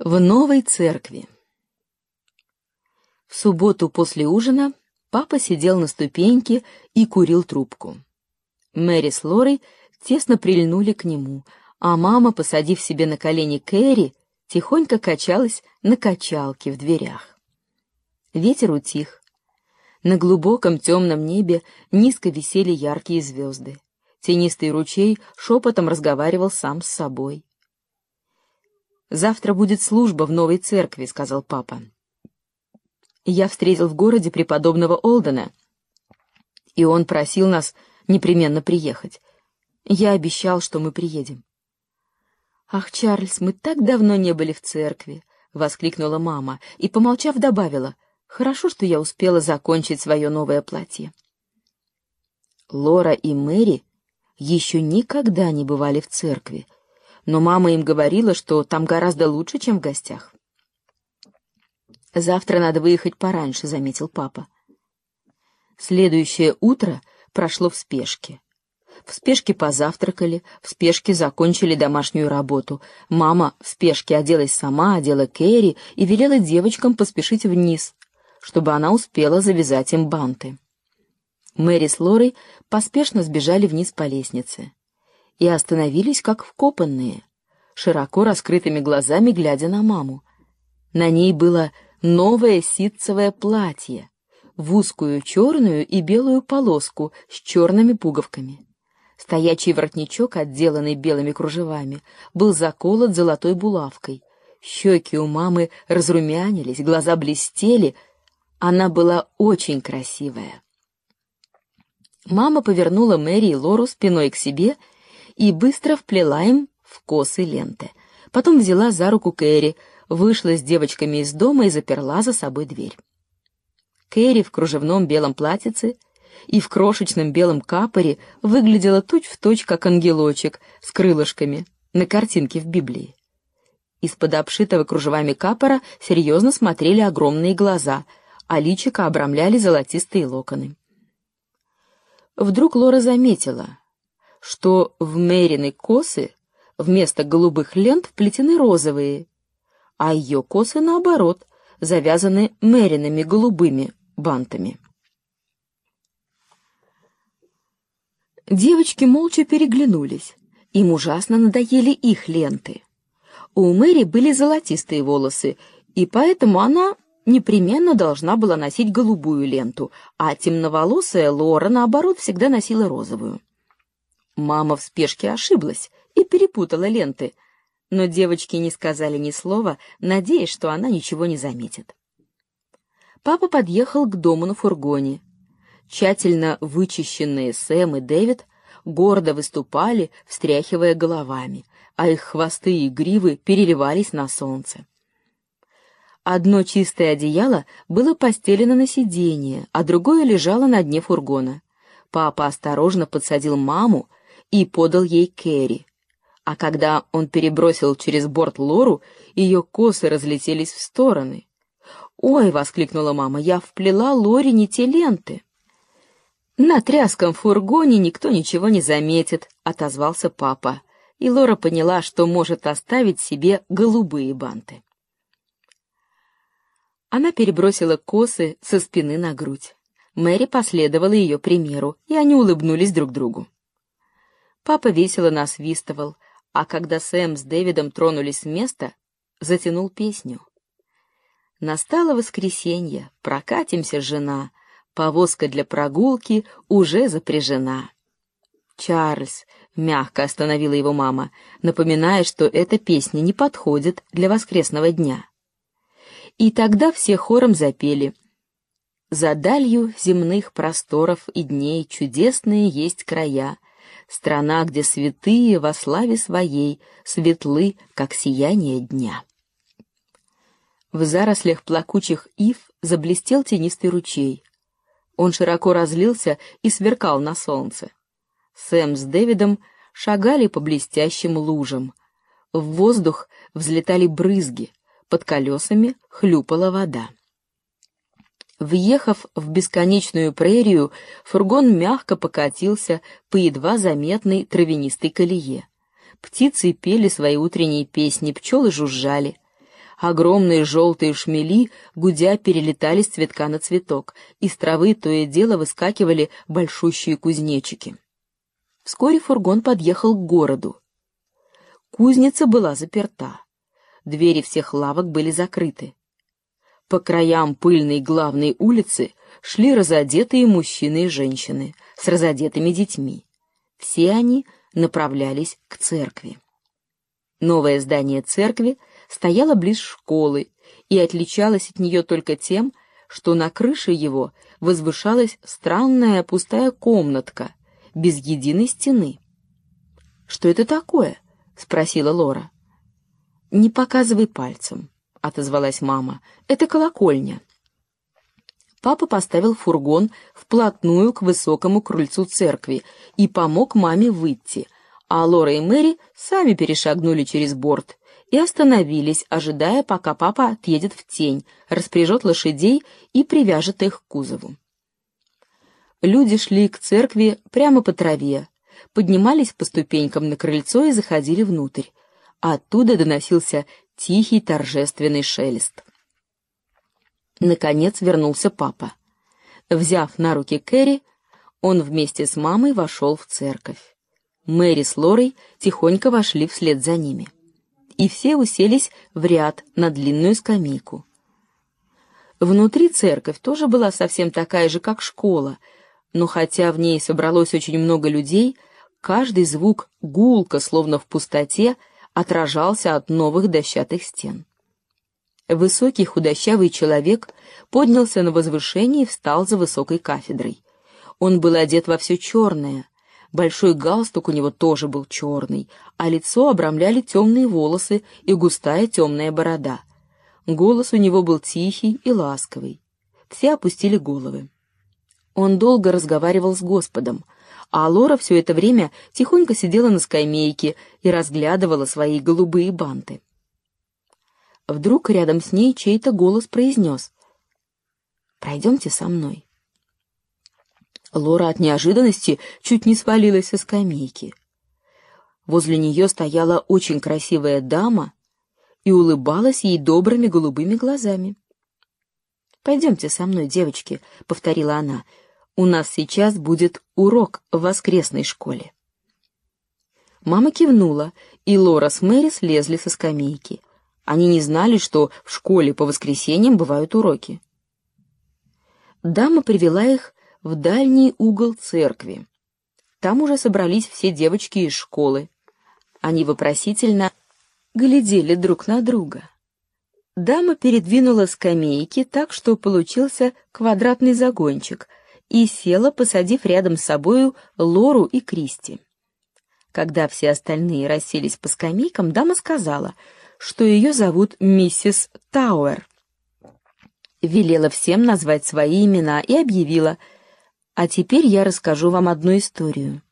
В новой церкви. В субботу после ужина папа сидел на ступеньке и курил трубку. Мэри с Лорой тесно прильнули к нему, а мама, посадив себе на колени Кэрри, тихонько качалась на качалке в дверях. Ветер утих. На глубоком темном небе низко висели яркие звезды. Тенистый ручей шепотом разговаривал сам с собой. Завтра будет служба в новой церкви, сказал папа. Я встретил в городе преподобного Олдена, и он просил нас непременно приехать. Я обещал, что мы приедем. Ах, Чарльз, мы так давно не были в церкви, воскликнула мама и, помолчав, добавила: хорошо, что я успела закончить свое новое платье. Лора и Мэри еще никогда не бывали в церкви, но мама им говорила, что там гораздо лучше, чем в гостях. Завтра надо выехать пораньше, заметил папа. Следующее утро прошло в спешке. В спешке позавтракали, в спешке закончили домашнюю работу. Мама в спешке оделась сама, одела Кэрри и велела девочкам поспешить вниз, чтобы она успела завязать им банты. Мэри с Лорой поспешно сбежали вниз по лестнице и остановились как вкопанные, широко раскрытыми глазами глядя на маму. На ней было новое ситцевое платье в узкую черную и белую полоску с черными пуговками. Стоячий воротничок, отделанный белыми кружевами, был заколот золотой булавкой. Щеки у мамы разрумянились, глаза блестели. Она была очень красивая. Мама повернула Мэри и Лору спиной к себе и быстро вплела им в косы ленты. Потом взяла за руку Кэрри, вышла с девочками из дома и заперла за собой дверь. Кэрри в кружевном белом платьице и в крошечном белом капоре выглядела точь-в-точь как ангелочек с крылышками на картинке в Библии. Из-под обшитого кружевами капора серьезно смотрели огромные глаза, а личико обрамляли золотистые локоны. Вдруг Лора заметила, что в Мерины косы вместо голубых лент вплетены розовые, а ее косы наоборот завязаны Меринами голубыми бантами. Девочки молча переглянулись. Им ужасно надоели их ленты. У Мэри были золотистые волосы, и поэтому она непременно должна была носить голубую ленту, а темноволосая Лора, наоборот, всегда носила розовую. Мама в спешке ошиблась и перепутала ленты, но девочки не сказали ни слова, надеясь, что она ничего не заметит. Папа подъехал к дому на фургоне. Тщательно вычищенные Сэм и Дэвид гордо выступали, встряхивая головами, а их хвосты и гривы переливались на солнце. Одно чистое одеяло было постелено на сиденье, а другое лежало на дне фургона. Папа осторожно подсадил маму и подал ей Кэрри. А когда он перебросил через борт Лору, ее косы разлетелись в стороны. «Ой!» — воскликнула мама, — «я вплела Лоре не те ленты». «На тряском фургоне никто ничего не заметит», — отозвался папа, и Лора поняла, что может оставить себе голубые банты. Она перебросила косы со спины на грудь. Мэри последовала ее примеру, и они улыбнулись друг другу. Папа весело насвистывал, а когда Сэм с Дэвидом тронулись с места, затянул песню. Настало воскресенье, прокатимся, жена, повозка для прогулки уже запряжена. Чарльз мягко остановила его мама, напоминая, что эта песня не подходит для воскресного дня. И тогда все хором запели: За далью земных просторов и дней чудесные есть края, страна, где святые во славе своей светлы, как сияние дня. В зарослях плакучих ив заблестел тенистый ручей. Он широко разлился и сверкал на солнце. Сэм с Дэвидом шагали по блестящим лужам. В воздух взлетали брызги, под колесами хлюпала вода. Въехав в бесконечную прерию, фургон мягко покатился по едва заметной травянистой колее. Птицы пели свои утренние песни, пчелы жужжали. Огромные желтые шмели, гудя, перелетали с цветка на цветок. Из травы то и дело выскакивали большущие кузнечики. Вскоре фургон подъехал к городу. Кузница была заперта. Двери всех лавок были закрыты. По краям пыльной главной улицы шли разодетые мужчины и женщины с разодетыми детьми. Все они направлялись к церкви. Новое здание церкви стояло близ школы и отличалось от нее только тем, что на крыше его возвышалась странная пустая комнатка без единой стены. «Что это такое?» — спросила Лора. «Не показывай пальцем», — отозвалась мама. «Это колокольня». Папа поставил фургон вплотную к высокому крыльцу церкви и помог маме выйти, а Лора и Мэри сами перешагнули через борт и остановились, ожидая, пока папа отъедет в тень, распряжет лошадей и привяжет их к кузову. Люди шли к церкви прямо по траве, поднимались по ступенькам на крыльцо и заходили внутрь. Оттуда доносился тихий торжественный шелест. Наконец вернулся папа. Взяв на руки Кэрри, он вместе с мамой вошел в церковь. Мэри с Лорой тихонько вошли вслед за ними. И все уселись в ряд на длинную скамейку. Внутри церковь тоже была совсем такая же, как школа, но хотя в ней собралось очень много людей, каждый звук гулко, словно в пустоте, отражался от новых дощатых стен. Высокий худощавый человек поднялся на возвышение и встал за высокой кафедрой. Он был одет во все черное. Большой галстук у него тоже был черный, а лицо обрамляли темные волосы и густая темная борода. Голос у него был тихий и ласковый. Все опустили головы. Он долго разговаривал с Господом, а Лора все это время тихонько сидела на скамейке и разглядывала свои голубые банты. Вдруг рядом с ней чей-то голос произнес «Пройдемте со мной». Лора от неожиданности чуть не свалилась со скамейки. Возле нее стояла очень красивая дама и улыбалась ей добрыми голубыми глазами. «Пойдемте со мной, девочки», — повторила она, — у нас сейчас будет урок в воскресной школе. Мама кивнула, и Лора с Мэри слезли со скамейки. Они не знали, что в школе по воскресеньям бывают уроки. Дама привела их в дальний угол церкви. Там уже собрались все девочки из школы. Они вопросительно глядели друг на друга. Дама передвинула скамейки так, что получился квадратный загончик — и села, посадив рядом с собою Лору и Кристи. Когда все остальные расселись по скамейкам, дама сказала, что ее зовут миссис Тауэр. Велела всем назвать свои имена и объявила, «А теперь я расскажу вам одну историю».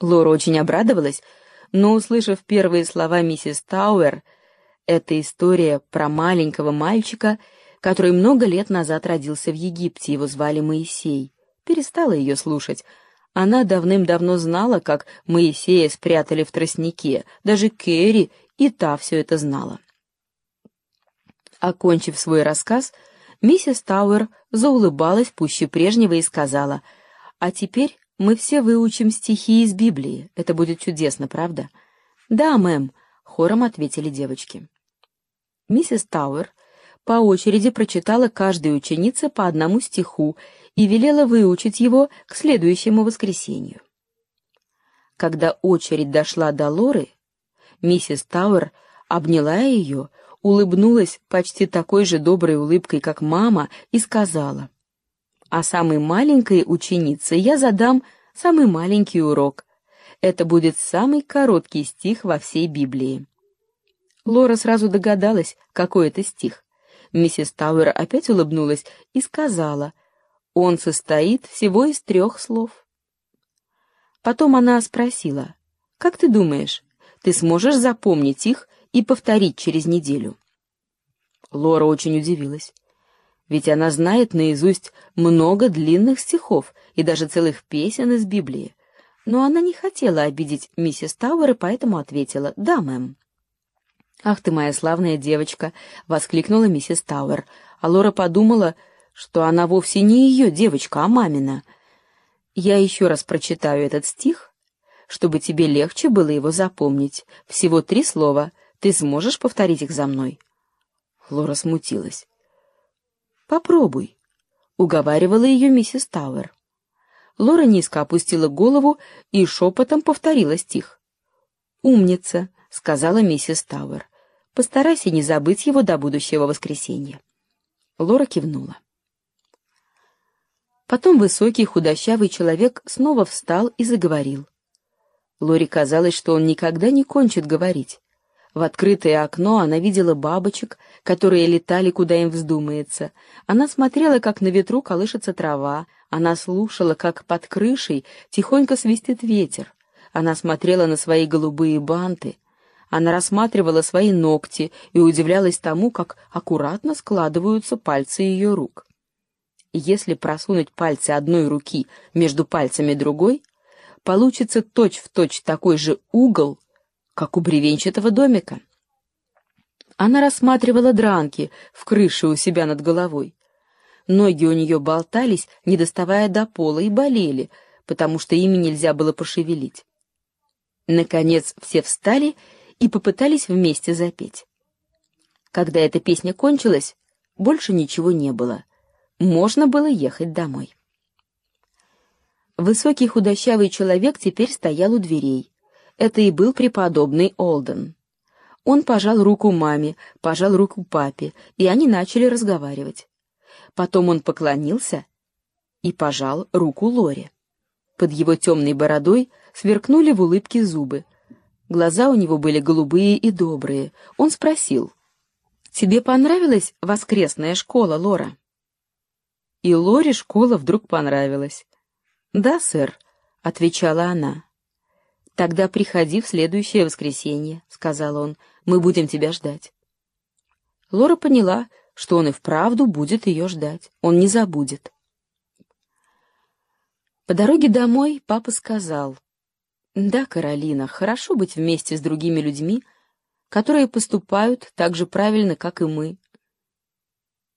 Лора очень обрадовалась, но, услышав первые слова миссис Тауэр, это история про маленького мальчика, который много лет назад родился в Египте, его звали Моисей перестала ее слушать. Она давным-давно знала, как Моисея спрятали в тростнике, даже Керри и та все это знала. Окончив свой рассказ, миссис Тауэр заулыбалась пуще прежнего и сказала, «А теперь мы все выучим стихи из Библии. Это будет чудесно, правда?» «Да, мэм», — хором ответили девочки. Миссис Тауэр по очереди прочитала каждой ученице по одному стиху и велела выучить его к следующему воскресенью. Когда очередь дошла до Лоры, миссис Тауэр обняла ее, улыбнулась почти такой же доброй улыбкой, как мама, и сказала, «А самой маленькой ученице я задам самый маленький урок. Это будет самый короткий стих во всей Библии». Лора сразу догадалась, какой это стих. Миссис Тауэр опять улыбнулась и сказала, он состоит всего из трех слов. Потом она спросила, «Как ты думаешь, ты сможешь запомнить их и повторить через неделю?» Лора очень удивилась, ведь она знает наизусть много длинных стихов и даже целых песен из Библии. Но она не хотела обидеть миссис Тауэр и поэтому ответила «Да, мэм». «Ах ты моя славная девочка!» — воскликнула миссис Тауэр. А Лора подумала, что она вовсе не ее девочка, а мамина. «Я еще раз прочитаю этот стих, чтобы тебе легче было его запомнить. Всего три слова. Ты сможешь повторить их за мной?» Лора смутилась. «Попробуй», — уговаривала ее миссис Тауэр. Лора низко опустила голову и шепотом повторила стих. «Умница», — сказала миссис Тауэр. Постарайся не забыть его до будущего воскресенья. Лора кивнула. Потом высокий худощавый человек снова встал и заговорил. Лоре казалось, что он никогда не кончит говорить. В открытое окно она видела бабочек, которые летали, куда им вздумается. Она смотрела, как на ветру колышется трава. Она слушала, как под крышей тихонько свистит ветер. Она смотрела на свои голубые банты — она рассматривала свои ногти и удивлялась тому, как аккуратно складываются пальцы ее рук. Если просунуть пальцы одной руки между пальцами другой, получится точь-в-точь точь такой же угол, как у бревенчатого домика. Она рассматривала дранки в крыше у себя над головой. Ноги у нее болтались, не доставая до пола, и болели, потому что ими нельзя было пошевелить. Наконец все встали и попытались вместе запеть. Когда эта песня кончилась, больше ничего не было. Можно было ехать домой. Высокий худощавый человек теперь стоял у дверей. Это и был преподобный Олден. Он пожал руку маме, пожал руку папе, и они начали разговаривать. Потом он поклонился и пожал руку Лоре. Под его темной бородой сверкнули в улыбке зубы. Глаза у него были голубые и добрые. Он спросил, «Тебе понравилась воскресная школа, Лора?» И Лоре школа вдруг понравилась. «Да, сэр», — отвечала она. «Тогда приходи в следующее воскресенье», — сказал он, — «мы будем тебя ждать». Лора поняла, что он и вправду будет ее ждать, он не забудет. По дороге домой папа сказал — да, Каролина, хорошо быть вместе с другими людьми, которые поступают так же правильно, как и мы.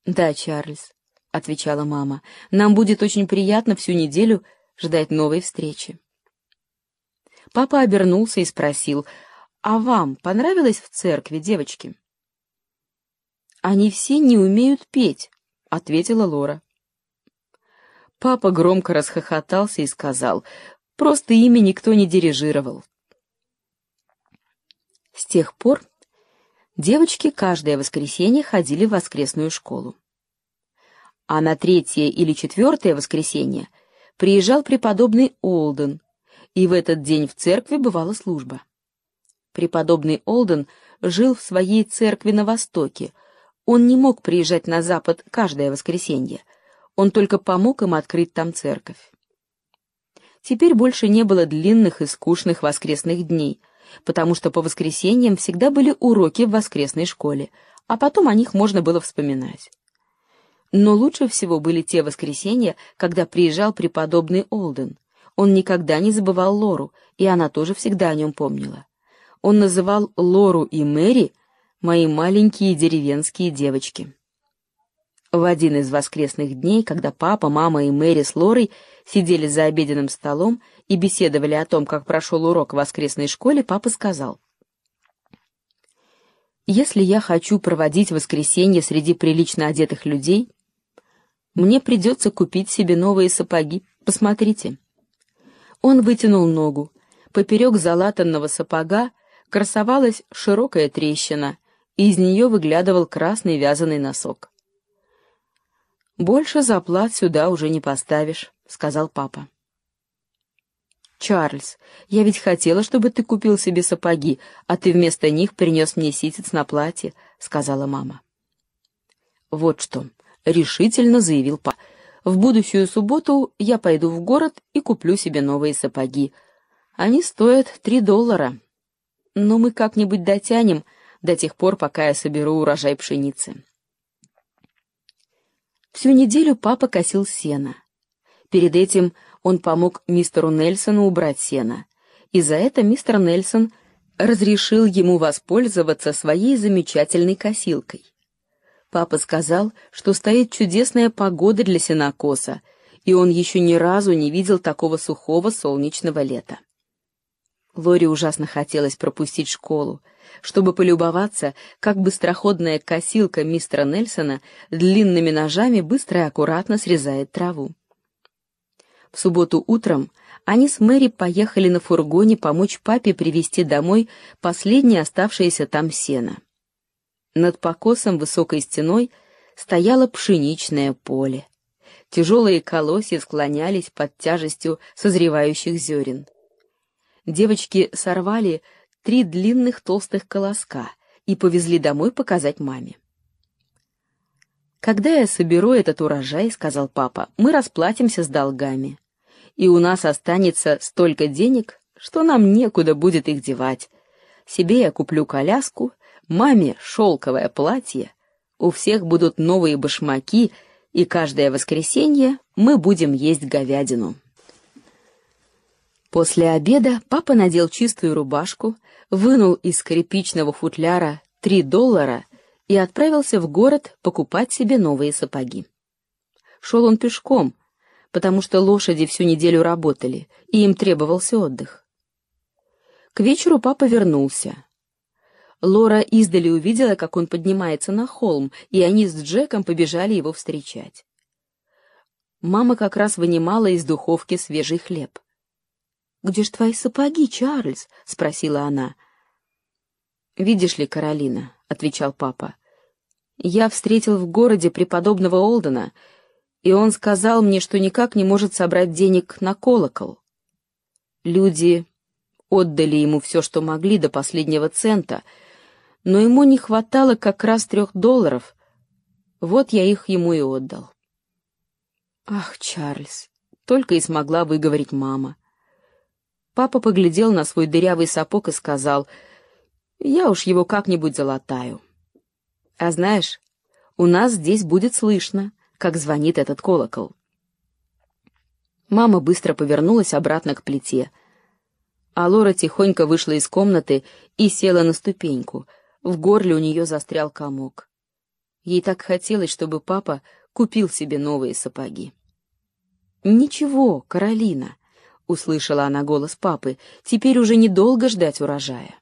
Да, Чарльз, отвечала мама. Нам будет очень приятно всю неделю ждать новой встречи. Папа обернулся и спросил: "А вам понравилось в церкви, девочки?" Они все не умеют петь, ответила Лора. Папа громко расхохотался и сказал: Просто ими никто не дирижировал. С тех пор девочки каждое воскресенье ходили в воскресную школу. А на третье или четвертое воскресенье приезжал преподобный Олден, и в этот день в церкви бывала служба. Преподобный Олден жил в своей церкви на востоке. Он не мог приезжать на запад каждое воскресенье. Он только помог им открыть там церковь. Теперь больше не было длинных и скучных воскресных дней, потому что по воскресеньям всегда были уроки в воскресной школе, а потом о них можно было вспоминать. Но лучше всего были те воскресенья, когда приезжал преподобный Олден. Он никогда не забывал Лору, и она тоже всегда о нем помнила. Он называл Лору и Мэри мои маленькие деревенские девочки. В один из воскресных дней, когда папа, мама и Мэри с Лорой сидели за обеденным столом и беседовали о том, как прошел урок в воскресной школе, папа сказал: "Если я хочу проводить воскресенье среди прилично одетых людей, мне придется купить себе новые сапоги. Посмотрите". Он вытянул ногу. Поперек залатанного сапога красовалась широкая трещина, и из нее выглядывал красный вязаный носок. Больше заплат сюда уже не поставишь, сказал папа. Чарльз, я ведь хотела, чтобы ты купил себе сапоги, а ты вместо них принес мне ситец на платье, сказала мама. Вот что, решительно заявил папа. В будущую субботу я пойду в город и куплю себе новые сапоги. Они стоят три доллара. Но мы как-нибудь дотянем до тех пор, пока я соберу урожай пшеницы. Всю неделю папа косил сено. Перед этим он помог мистеру Нельсону убрать сено, и за это мистер Нельсон разрешил ему воспользоваться своей замечательной косилкой. Папа сказал, что стоит чудесная погода для сенокоса, и он еще ни разу не видел такого сухого солнечного лета. Лори ужасно хотелось пропустить школу, чтобы полюбоваться, как быстроходная косилка мистера Нельсона длинными ножами быстро и аккуратно срезает траву. В субботу утром они с Мэри поехали на фургоне помочь папе привезти домой последнее оставшееся там сено. Над покосом высокой стеной стояло пшеничное поле. Тяжелые колосья склонялись под тяжестью созревающих зерен. Девочки сорвали три длинных толстых колоска и повезли домой показать маме. «Когда я соберу этот урожай, — сказал папа, — мы расплатимся с долгами и у нас останется столько денег, что нам некуда будет их девать. Себе я куплю коляску, маме шелковое платье, у всех будут новые башмаки, и каждое воскресенье мы будем есть говядину. После обеда папа надел чистую рубашку, вынул из скрипичного футляра три доллара и отправился в город покупать себе новые сапоги. Шел он пешком, потому что лошади всю неделю работали, и им требовался отдых. К вечеру папа вернулся. Лора издали увидела, как он поднимается на холм, и они с Джеком побежали его встречать. Мама как раз вынимала из духовки свежий хлеб. «Где ж твои сапоги, Чарльз?» — спросила она. «Видишь ли, Каролина», — отвечал папа, — «я встретил в городе преподобного Олдена, и он сказал мне, что никак не может собрать денег на колокол. Люди отдали ему все, что могли, до последнего цента, но ему не хватало как раз трех долларов. Вот я их ему и отдал. Ах, Чарльз, только и смогла выговорить мама. Папа поглядел на свой дырявый сапог и сказал, «Я уж его как-нибудь залатаю». А знаешь, у нас здесь будет слышно, как звонит этот колокол. Мама быстро повернулась обратно к плите, а Лора тихонько вышла из комнаты и села на ступеньку. В горле у нее застрял комок. Ей так хотелось, чтобы папа купил себе новые сапоги. «Ничего, Каролина», — услышала она голос папы, — «теперь уже недолго ждать урожая».